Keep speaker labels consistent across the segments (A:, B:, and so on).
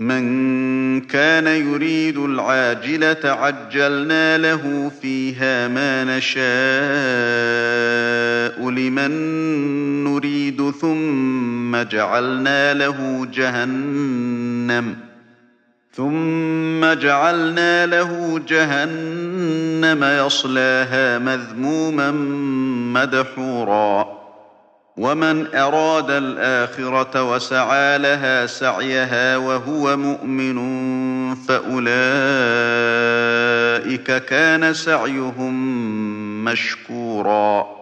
A: من كان يريد العاجلة عجلنا له فيها ما نشاء لمن نريد ثم جعلنا له جهنم ثم جعلنا له جهنم يصلاها مذموما مدحورا. ومن أراد الآخرة وسعى لها سعيها وهو مؤمن فأولئك كان سعيهم مشكورا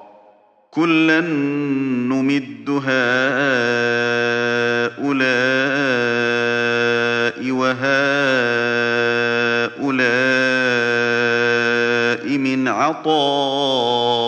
A: كلا نمد هؤلاء وهؤلاء من عطاء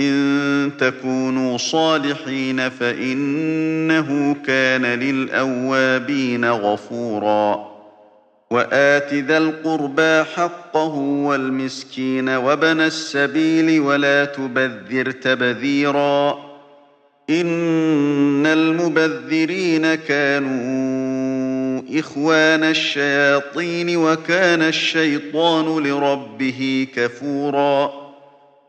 A: إن تكونوا صالحين فإنه كان للأوابين غفورا. وآت ذا القربى حقه والمسكين وبن السبيل ولا تبذر تبذيرا. إن المبذرين كانوا إخوان الشياطين وكان الشيطان لربه كفوراً.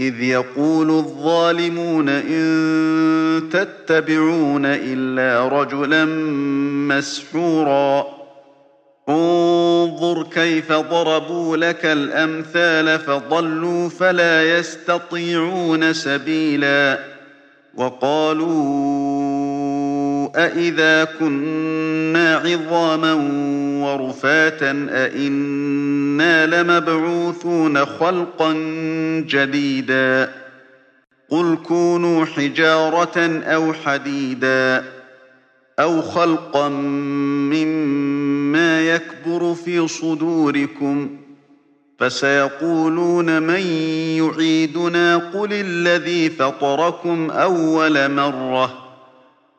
A: إذ يقول الظالمون إن تتبعون إلا رجلا مسحورا. انظر كيف ضربوا لك الأمثال فضلوا فلا يستطيعون سبيلا. وقالوا أإذا كنا عظاما ورفاتا أإنا لمبعوثون خلقا جديدا قل كونوا حجارة أو حديدا أو خلقا مما يكبر في صدوركم فسيقولون من يعيدنا قل الذي فطركم أول مرة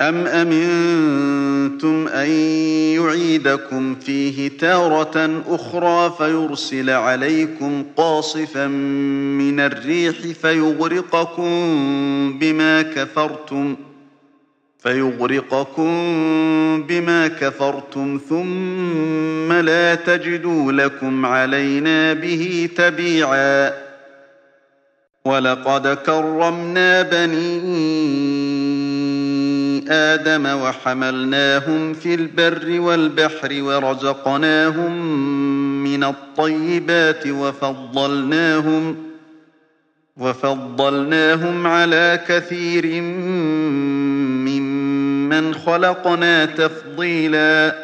A: أم أمنتم أن يعيدكم فيه تارة أخرى فيرسل عليكم قاصفا من الريح فيغرقكم بما كفرتم فيغرقكم بما كفرتم ثم لا تجدوا لكم علينا به تبيعا ولقد كرمنا بنين آدم وحملناهم في البر والبحر ورزقناهم من الطيبات وفضلناهم وفضلناهم على كثير ممن خلقنا تفضيلا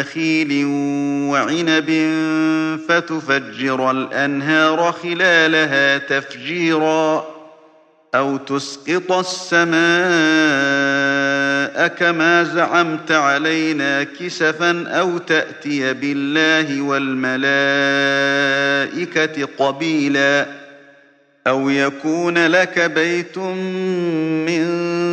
A: نخيل وعنب فتفجر الأنهار خلالها تفجيرا أو تسقط السماء كما زعمت علينا كسفا أو تأتي بالله والملائكة قبيلا أو يكون لك بيت من